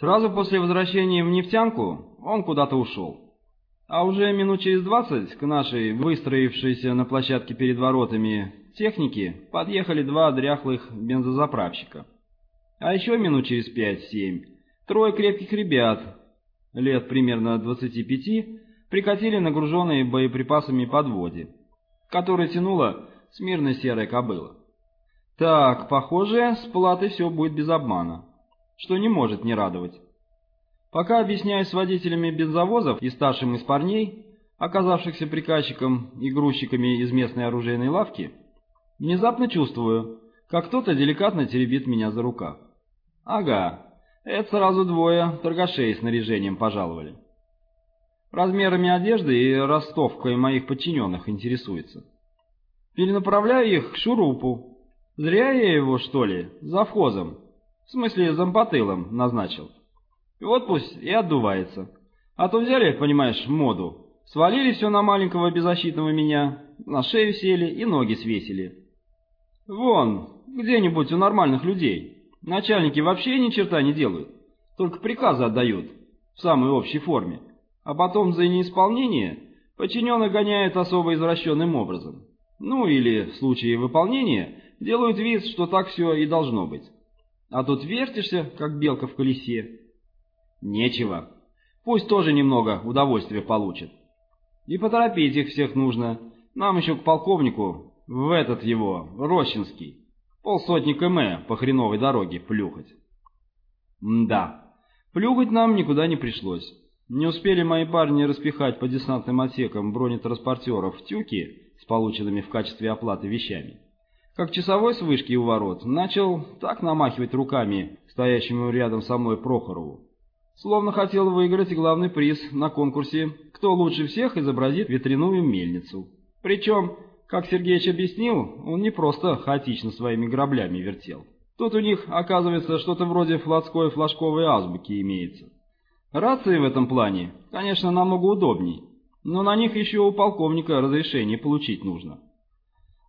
Сразу после возвращения в нефтянку он куда-то ушел. А уже минут через двадцать к нашей, выстроившейся на площадке перед воротами, технике подъехали два дряхлых бензозаправщика. А еще минут через пять-семь трое крепких ребят, лет примерно двадцати пяти, прикатили нагруженные боеприпасами подводе, которая тянула смирно серая кобыла. Так, похоже, с платой все будет без обмана, что не может не радовать. Пока объясняюсь с водителями бензовозов и старшим из парней, оказавшихся приказчиком и грузчиками из местной оружейной лавки, внезапно чувствую, как кто-то деликатно теребит меня за рукав. Ага, это сразу двое торгашей снаряжением пожаловали. Размерами одежды и ростовкой моих подчиненных интересуется. Перенаправляю их к шурупу. Зря я его, что ли, завхозом, в смысле зампотылом, назначил. И вот пусть и отдувается. А то взяли, понимаешь, моду, свалили все на маленького беззащитного меня, на шею сели и ноги свесили. Вон, где-нибудь у нормальных людей. Начальники вообще ни черта не делают, только приказы отдают в самой общей форме, а потом за неисполнение подчиненных гоняют особо извращенным образом. Ну или, в случае выполнения, делают вид, что так все и должно быть. А тут вертишься, как белка в колесе. Нечего. Пусть тоже немного удовольствия получат. И поторопить их всех нужно. Нам еще к полковнику, в этот его, Рощинский, полсотни км по хреновой дороге плюхать. Да, плюхать нам никуда не пришлось. Не успели мои парни распихать по десантным отсекам бронетранспортеров тюки с полученными в качестве оплаты вещами. Как часовой с вышки у ворот начал так намахивать руками стоящему рядом со мной Прохорову, словно хотел выиграть главный приз на конкурсе «Кто лучше всех изобразит ветряную мельницу». Причем, как Сергеич объяснил, он не просто хаотично своими граблями вертел. Тут у них, оказывается, что-то вроде флотской флажковой азбуки имеется. Рации в этом плане, конечно, намного удобней, но на них еще у полковника разрешение получить нужно.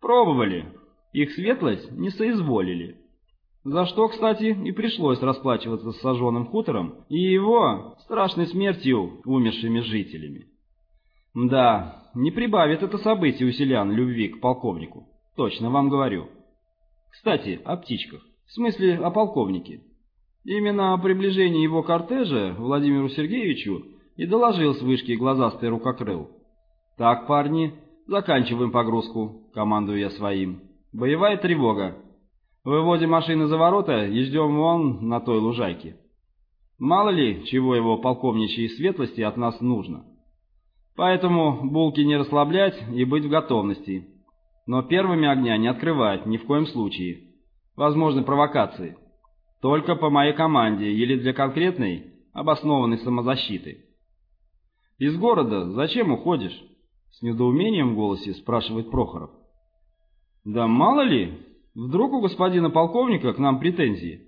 Пробовали, их светлость не соизволили. За что, кстати, и пришлось расплачиваться с сожженным хутором и его страшной смертью умершими жителями. Да, не прибавит это событие у селян любви к полковнику, точно вам говорю. Кстати, о птичках, в смысле о полковнике. Именно о приближении его кортежа Владимиру Сергеевичу и доложил с вышки глазастый рукокрыл. «Так, парни, заканчиваем погрузку», — командую я своим. «Боевая тревога. Выводим машины за ворота и ждем вон на той лужайке. Мало ли, чего его полковничьей светлости от нас нужно. Поэтому булки не расслаблять и быть в готовности. Но первыми огня не открывать ни в коем случае. Возможны провокации. Только по моей команде или для конкретной, обоснованной самозащиты. «Из города зачем уходишь?» С недоумением в голосе спрашивает Прохоров. «Да мало ли, Вдруг у господина полковника к нам претензии?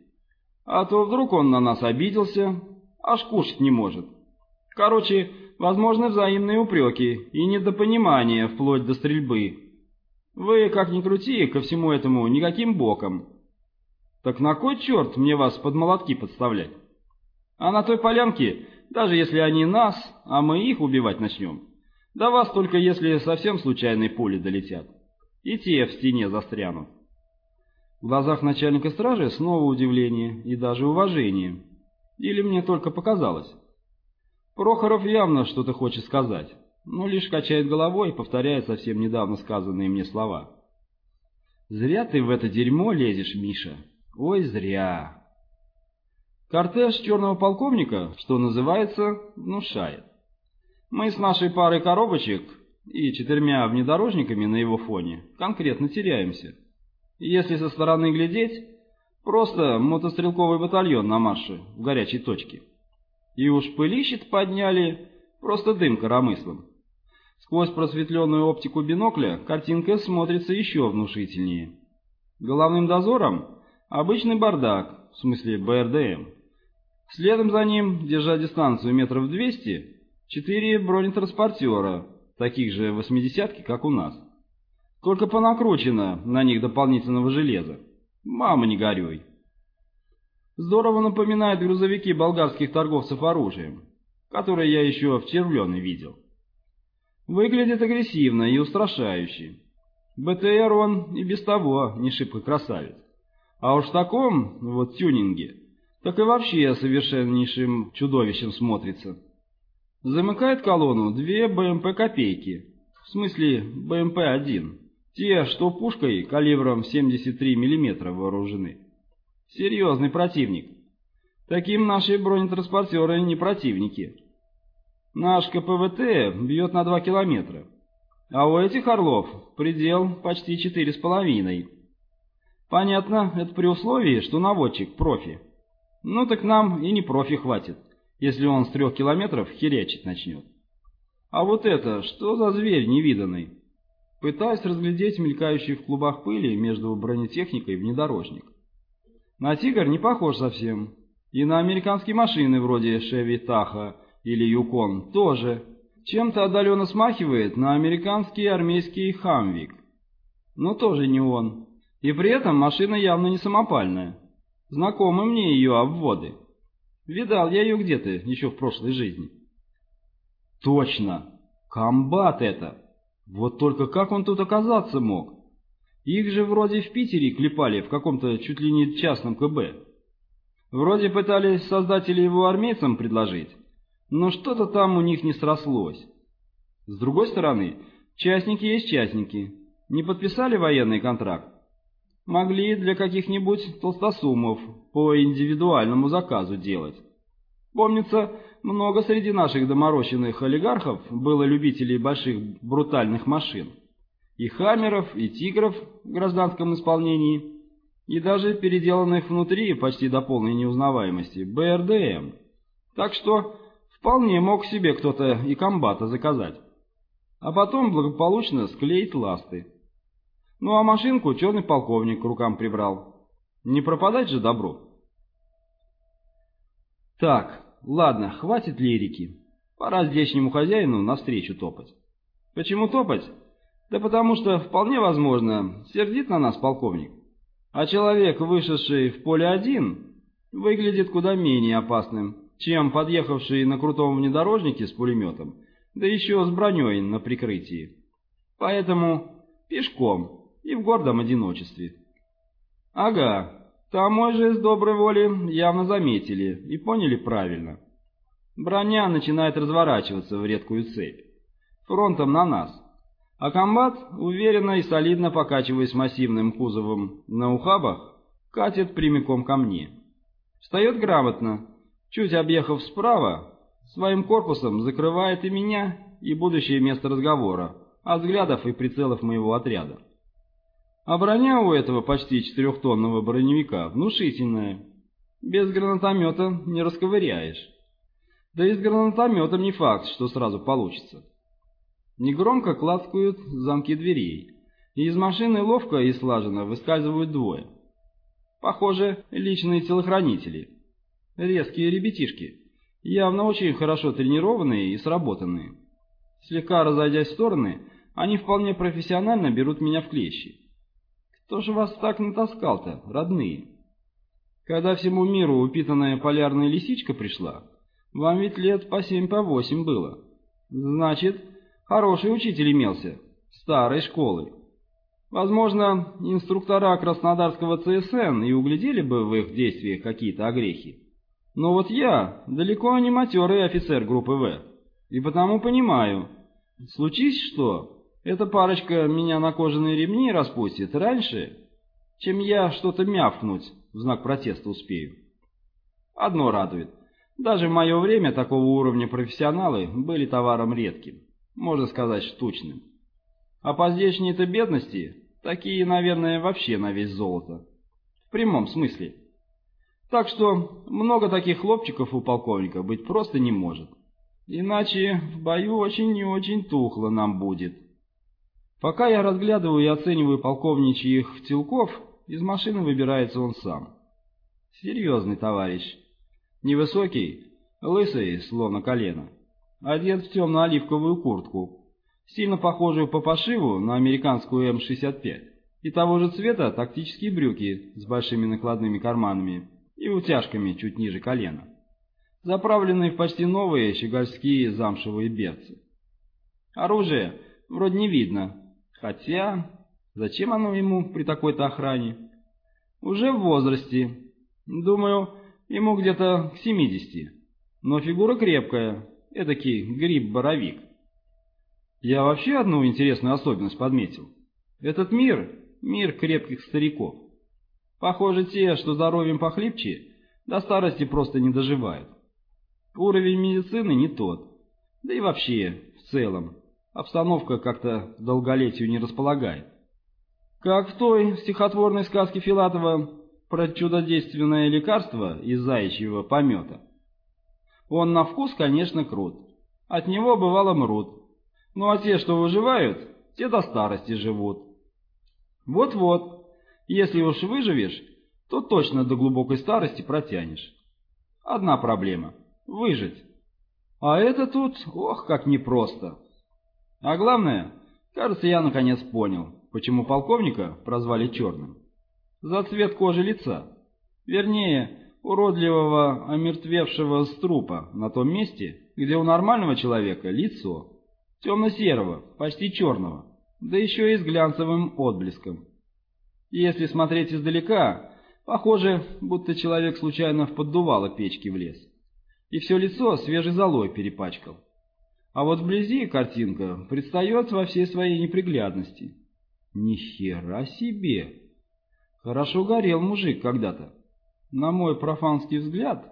А то вдруг он на нас обиделся, аж кушать не может. Короче, возможны взаимные упреки и недопонимание вплоть до стрельбы. Вы, как ни крути, ко всему этому никаким боком. Так на кой черт мне вас под молотки подставлять? А на той полянке, даже если они нас, а мы их убивать начнем, до вас только если совсем случайные пули долетят. И те в стене застрянут. В глазах начальника стражи снова удивление и даже уважение. Или мне только показалось? Прохоров явно что-то хочет сказать, но лишь качает головой и повторяет совсем недавно сказанные мне слова. «Зря ты в это дерьмо лезешь, Миша. Ой, зря!» Кортеж черного полковника, что называется, внушает. Мы с нашей парой коробочек и четырьмя внедорожниками на его фоне конкретно теряемся. Если со стороны глядеть, просто мотострелковый батальон на марше в горячей точке. И уж пылищет подняли, просто дым коромыслом. Сквозь просветленную оптику бинокля картинка смотрится еще внушительнее. Головным дозором обычный бардак, в смысле БРДМ. Следом за ним, держа дистанцию метров 200, четыре бронетранспортера, таких же восьмидесятки, как у нас. Только понакручено на них дополнительного железа. Мама, не горюй. Здорово напоминает грузовики болгарских торговцев оружием, которые я еще в Червлене видел. Выглядит агрессивно и устрашающе. БТР он и без того не шибко красавец. А уж в таком вот тюнинге, так и вообще совершеннейшим чудовищем смотрится. Замыкает колонну две БМП-копейки, в смысле БМП-1, те, что пушкой калибром 73 мм вооружены. Серьезный противник. Таким наши бронетранспортеры не противники. Наш КПВТ бьет на 2 километра, а у этих орлов предел почти четыре с половиной. Понятно, это при условии, что наводчик профи. Ну так нам и не профи хватит, если он с трех километров херячить начнет. А вот это, что за зверь невиданный? Пытаюсь разглядеть мелькающий в клубах пыли между бронетехникой внедорожник. На «Тигр» не похож совсем. И на американские машины вроде «Шеви Таха» или «Юкон» тоже. Чем-то отдаленно смахивает на американский армейский «Хамвик». Но тоже не он. И при этом машина явно не самопальная. Знакомы мне ее обводы. Видал я ее где-то еще в прошлой жизни. Точно! Комбат это! Вот только как он тут оказаться мог? Их же вроде в Питере клепали в каком-то чуть ли не частном КБ. Вроде пытались создатели его армейцам предложить, но что-то там у них не срослось. С другой стороны, частники есть частники. Не подписали военный контракт, могли для каких-нибудь толстосумов по индивидуальному заказу делать. Помнится, много среди наших доморощенных олигархов было любителей больших брутальных машин. И хаммеров, и тигров в гражданском исполнении, и даже переделанных внутри почти до полной неузнаваемости БРДМ. Так что вполне мог себе кто-то и комбата заказать. А потом благополучно склеить ласты. Ну а машинку черный полковник к рукам прибрал. Не пропадать же добро. Так, ладно, хватит лирики. Пора здешнему хозяину навстречу топать. Почему топать? Да потому что, вполне возможно, сердит на нас полковник. А человек, вышедший в поле один, выглядит куда менее опасным, чем подъехавший на крутом внедорожнике с пулеметом, да еще с броней на прикрытии. Поэтому пешком и в гордом одиночестве. Ага, там мой с доброй воли явно заметили и поняли правильно. Броня начинает разворачиваться в редкую цепь, фронтом на нас. А комбат, уверенно и солидно покачиваясь массивным кузовом на ухабах, катит прямиком ко мне. Встает грамотно, чуть объехав справа, своим корпусом закрывает и меня, и будущее место разговора, от взглядов и прицелов моего отряда. А броня у этого почти четырехтонного броневика внушительная. Без гранатомета не расковыряешь. Да и с гранатометом не факт, что сразу получится. Негромко клацкают замки дверей, и из машины ловко и слаженно выскальзывают двое. Похоже, личные телохранители. Резкие ребятишки, явно очень хорошо тренированные и сработанные. Слегка разойдясь в стороны, они вполне профессионально берут меня в клещи. Кто же вас так натаскал-то, родные? Когда всему миру упитанная полярная лисичка пришла, вам ведь лет по семь, по восемь было. Значит, хороший учитель имелся, старой школы. Возможно, инструктора Краснодарского ЦСН и углядели бы в их действиях какие-то огрехи. Но вот я далеко не матерый офицер группы В, и потому понимаю, случись что, эта парочка меня на кожаные ремни распустит раньше, чем я что-то мявкнуть в знак протеста успею. Одно радует. Даже в мое время такого уровня профессионалы были товаром редким, можно сказать, штучным. А по здешней-то бедности такие, наверное, вообще на весь золото. В прямом смысле. Так что много таких хлопчиков у полковника быть просто не может. Иначе в бою очень и очень тухло нам будет. Пока я разглядываю и оцениваю полковничьих телков, из машины выбирается он сам. Серьезный товарищ. Невысокий, лысый, словно колено. Одет в темно-оливковую куртку, сильно похожую по пошиву на американскую М-65, и того же цвета тактические брюки с большими накладными карманами и утяжками чуть ниже колена, заправленные в почти новые щегольские замшевые берцы. Оружие вроде не видно, хотя зачем оно ему при такой-то охране? Уже в возрасте, думаю, ему где-то к семидесяти, но фигура крепкая, эдакий гриб-боровик. Я вообще одну интересную особенность подметил. Этот мир — мир крепких стариков. Похоже, те, что здоровьем похлипче, до старости просто не доживают. Уровень медицины не тот. Да и вообще, в целом, обстановка как-то долголетию не располагает. Как в той стихотворной сказке Филатова про чудодейственное лекарство из заячьего помета. Он на вкус, конечно, крут. От него бывало мрут. Ну а те, что выживают, те до старости живут. Вот-вот, если уж выживешь, то точно до глубокой старости протянешь. Одна проблема — выжить. А это тут, ох, как непросто. А главное, кажется, я наконец понял, почему полковника прозвали черным. За цвет кожи лица. Вернее, уродливого, омертвевшего струпа на том месте, где у нормального человека лицо темно-серого, почти черного, да еще и с глянцевым отблеском. Если смотреть издалека, похоже, будто человек случайно в поддувало печки влез, и все лицо свежей золой перепачкал. А вот вблизи картинка предстает во всей своей неприглядности. Ни хера себе! Хорошо горел мужик когда-то. На мой профанский взгляд,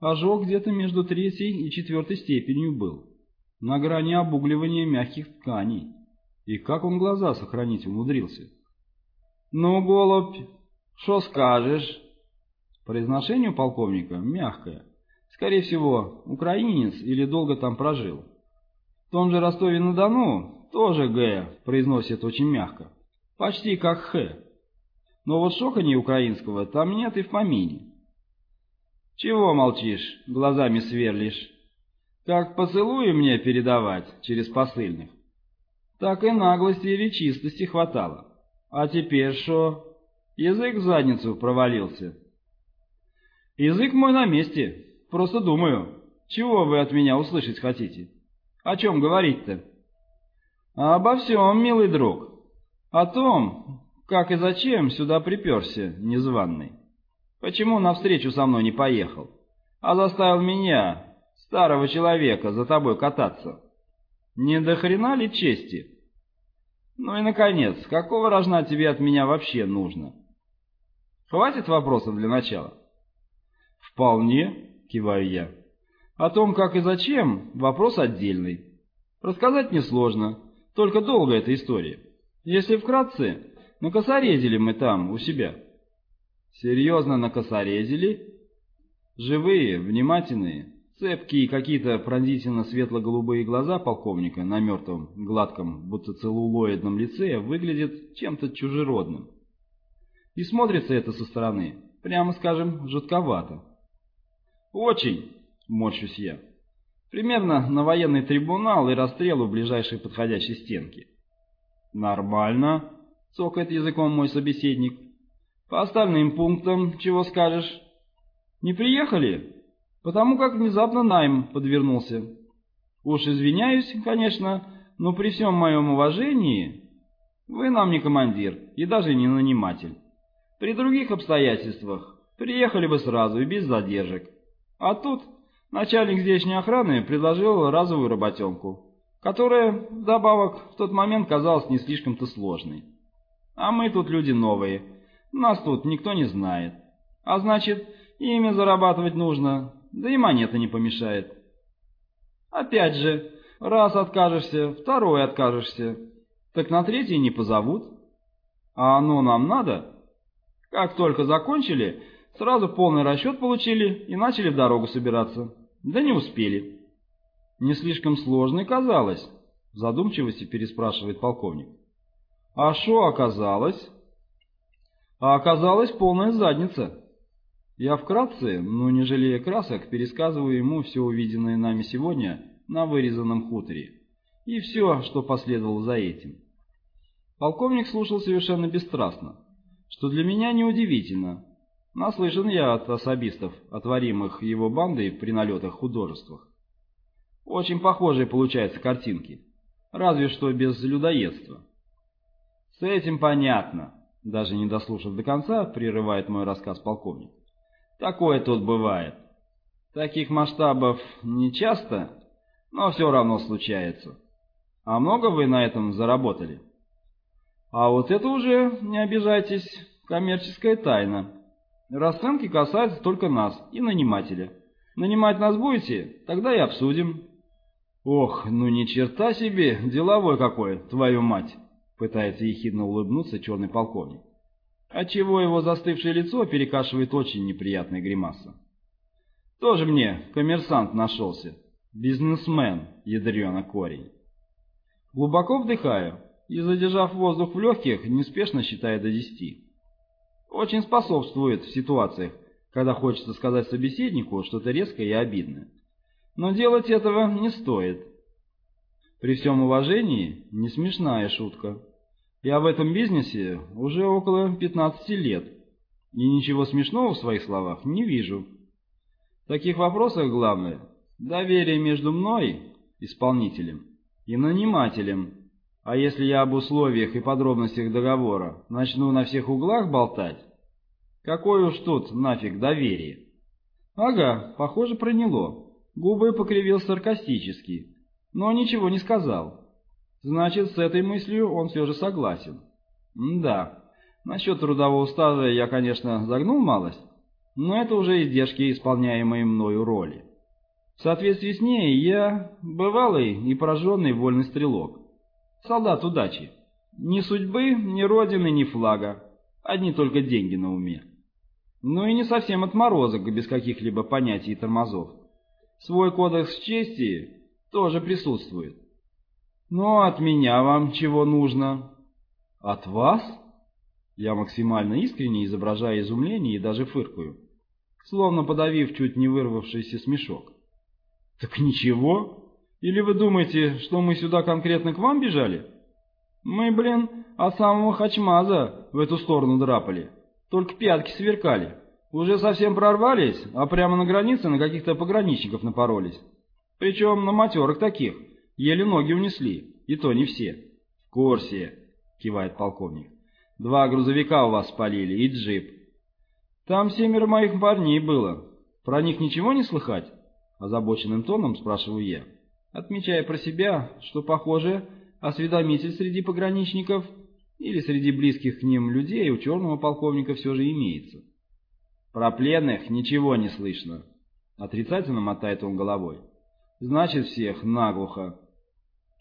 ожог где-то между третьей и четвертой степенью был на грани обугливания мягких тканей. И как он глаза сохранить умудрился? «Ну, голубь, что скажешь?» Произношение у полковника мягкое. Скорее всего, украинец или долго там прожил. Том же Ростове-на-Дону тоже «г» произносит очень мягко. Почти как «х». Но вот шохани украинского там нет и в помине. «Чего молчишь, глазами сверлишь?» Как поцелуи мне передавать через посыльных, так и наглости или чистости хватало. А теперь что? Язык в задницу провалился. Язык мой на месте. Просто думаю, чего вы от меня услышать хотите? О чем говорить-то? Обо всем, милый друг. О том, как и зачем сюда приперся незваный. Почему навстречу со мной не поехал, а заставил меня, старого человека за тобой кататься. Не до хрена ли чести? Ну и, наконец, какого рожна тебе от меня вообще нужно? Хватит вопросов для начала? Вполне, киваю я. О том, как и зачем, вопрос отдельный. Рассказать несложно, только долго эта история. Если вкратце, накосорезили мы там, у себя. Серьезно накосорезили? Живые, внимательные, Цепкие какие-то пронзительно светло-голубые глаза полковника на мертвом, гладком, будто целлулоидном лице выглядят чем-то чужеродным. И смотрится это со стороны, прямо скажем, жутковато. «Очень!» — морщусь я. «Примерно на военный трибунал и расстрел у ближайшей подходящей стенки». «Нормально», — цокает языком мой собеседник. «По остальным пунктам чего скажешь?» «Не приехали?» потому как внезапно найм подвернулся. Уж извиняюсь, конечно, но при всем моем уважении вы нам не командир и даже не наниматель. При других обстоятельствах приехали бы сразу и без задержек. А тут начальник здешней охраны предложил разовую работенку, которая, вдобавок, в тот момент казалась не слишком-то сложной. А мы тут люди новые, нас тут никто не знает. А значит, имя зарабатывать нужно, да и монета не помешает. Опять же, раз откажешься, второй откажешься, так на третий не позовут. А оно нам надо? Как только закончили, сразу полный расчет получили и начали в дорогу собираться. Да не успели. Не слишком сложной казалось, в задумчивости переспрашивает полковник. А что оказалось? А оказалась полная задница. Я вкратце, но не жалея красок, пересказываю ему все увиденное нами сегодня на вырезанном хуторе и все, что последовало за этим. Полковник слушал совершенно бесстрастно, что для меня неудивительно. Наслышан я от особистов, отворимых его бандой при налетах художествах. Очень похожие получаются картинки, разве что без людоедства. С этим понятно, даже не дослушав до конца, прерывает мой рассказ полковник. Такое тут бывает. Таких масштабов не часто, но все равно случается. А много вы на этом заработали? А вот это уже, не обижайтесь, коммерческая тайна. Расценки касаются только нас и нанимателя. Нанимать нас будете? Тогда и обсудим. Ох, ну ни черта себе, деловой какой, твою мать, пытается ехидно улыбнуться черный полковник. Отчего его застывшее лицо перекашивает очень неприятная гримаса. Тоже мне коммерсант нашелся. Бизнесмен, ядрёна корень. Глубоко вдыхаю и, задержав воздух в легких, неспешно считаю до десяти. Очень способствует в ситуациях, когда хочется сказать собеседнику что-то резкое и обидное. Но делать этого не стоит. При всем уважении, не смешная шутка. Я в этом бизнесе уже около 15 лет, и ничего смешного в своих словах не вижу. В таких вопросах главное – доверие между мной, исполнителем, и нанимателем. А если я об условиях и подробностях договора начну на всех углах болтать, какое уж тут нафиг доверие? Ага, похоже, проняло. Губы покривил саркастически, но ничего не сказал. Значит, с этой мыслью он все же согласен. М да, насчет трудового стажа я, конечно, загнул малость, но это уже издержки исполняемой мною роли. В соответствии с ней я бывалый и пораженный вольный стрелок. Солдат удачи. Ни судьбы, ни родины, ни флага. Одни только деньги на уме. Ну и не совсем отморозок без каких-либо понятий и тормозов. Свой кодекс чести тоже присутствует. Но от меня вам чего нужно? От вас? Я максимально искренне изображаю изумление и даже фыркаю, словно подавив чуть не вырвавшийся смешок. Так ничего? Или вы думаете, что мы сюда конкретно к вам бежали? Мы, блин, от самого Хачмаза в эту сторону драпали, только пятки сверкали. Уже совсем прорвались, а прямо на границе на каких-то пограничников напоролись. Причем на матерых таких, еле ноги унесли, и то не все. — В курсе, — кивает полковник. — Два грузовика у вас спалили и джип. — Там семеро моих парней было. Про них ничего не слыхать? — озабоченным тоном спрашиваю я, отмечая про себя, что, похоже, осведомитель среди пограничников или среди близких к ним людей у черного полковника все же имеется. — про пленных ничего не слышно. Отрицательно мотает он головой. Значит, всех наглухо.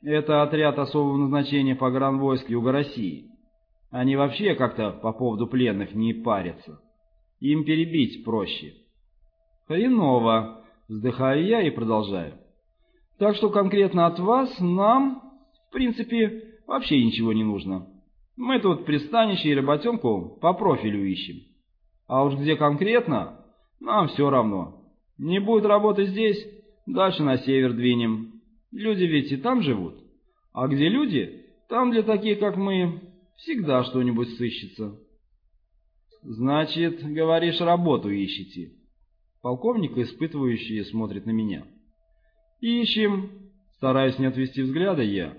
Это отряд особого назначения погранвойск Юга России. Они вообще как-то по поводу пленных не парятся. Им перебить проще. Хреново. Вздыхаю я и продолжаю. Так что конкретно от вас нам, в принципе, вообще ничего не нужно. Мы тут пристанище и работенку по профилю ищем. А уж где конкретно, нам все равно. Не будет работы здесь, дальше на север двинем. Люди ведь и там живут. А где люди, там для таких, как мы, всегда что-нибудь сыщется. Значит, говоришь, работу ищете. Полковник, испытывающий, смотрит на меня. Ищем. Стараюсь не отвести взгляда я.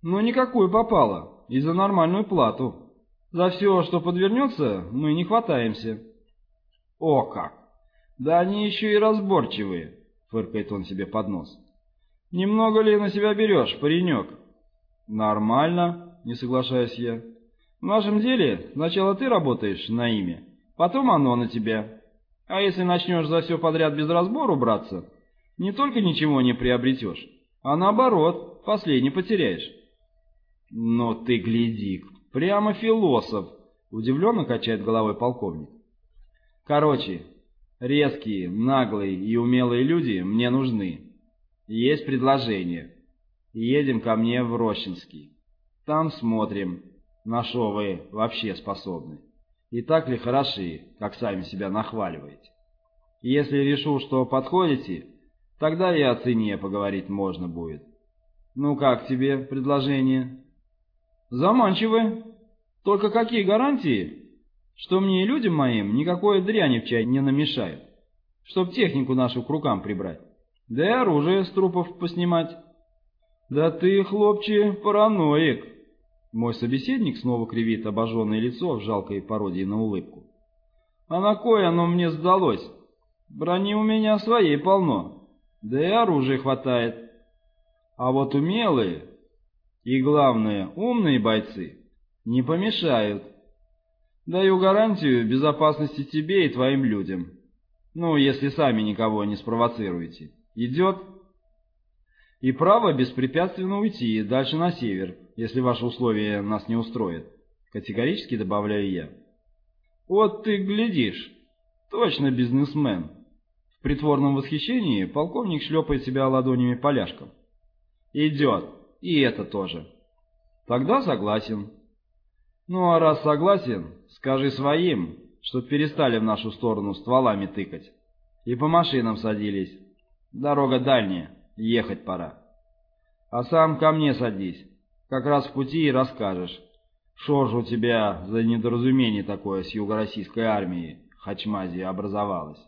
Но никакую попало. И за нормальную плату. За все, что подвернется, мы не хватаемся. О как! Да они еще и разборчивые, фыркает он себе под нос. Немного ли на себя берешь, паренек? Нормально, не соглашаюсь я. В нашем деле сначала ты работаешь на имя, потом оно на тебя. А если начнешь за все подряд без разбору браться, не только ничего не приобретешь, а наоборот, последний потеряешь. Но ты гляди, Прямо философ, удивленно качает головой полковник. Короче, резкие, наглые и умелые люди мне нужны. Есть предложение. Едем ко мне в Рощинский. Там смотрим, на что вы вообще способны. И так ли хороши, как сами себя нахваливаете. Если решу, что подходите, тогда и о цене поговорить можно будет. Ну как тебе предложение? Заманчивые. Только какие гарантии? что мне и людям моим никакой дряни в чай не намешает, чтоб технику нашу к рукам прибрать, да и оружие с трупов поснимать. Да ты, хлопче, параноик. Мой собеседник снова кривит обожженное лицо в жалкой пародии на улыбку. А на кое оно мне сдалось? Брони у меня своей полно, да и оружия хватает. А вот умелые и, главное, умные бойцы не помешают. Даю гарантию безопасности тебе и твоим людям. Ну, если сами никого не спровоцируете. Идет? И право беспрепятственно уйти дальше на север, если ваши условия нас не устроят. Категорически добавляю я. Вот ты глядишь. Точно бизнесмен. В притворном восхищении полковник шлепает себя ладонями поляшком. Идет. И это тоже. Тогда согласен. Ну а раз согласен, скажи своим, чтоб перестали в нашу сторону стволами тыкать. И по машинам садились. Дорога дальняя, ехать пора. А сам ко мне садись. Как раз в пути и расскажешь. Что же у тебя за недоразумение такое с юго-российской армией, Хачмази, образовалось?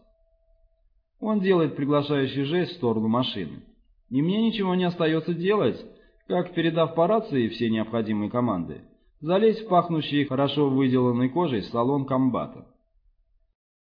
Он делает приглашающий жест в сторону машины. И мне ничего не остается делать, как, передав по рации все необходимые команды, залезть в пахнущий хорошо выделанной кожей салон комбата.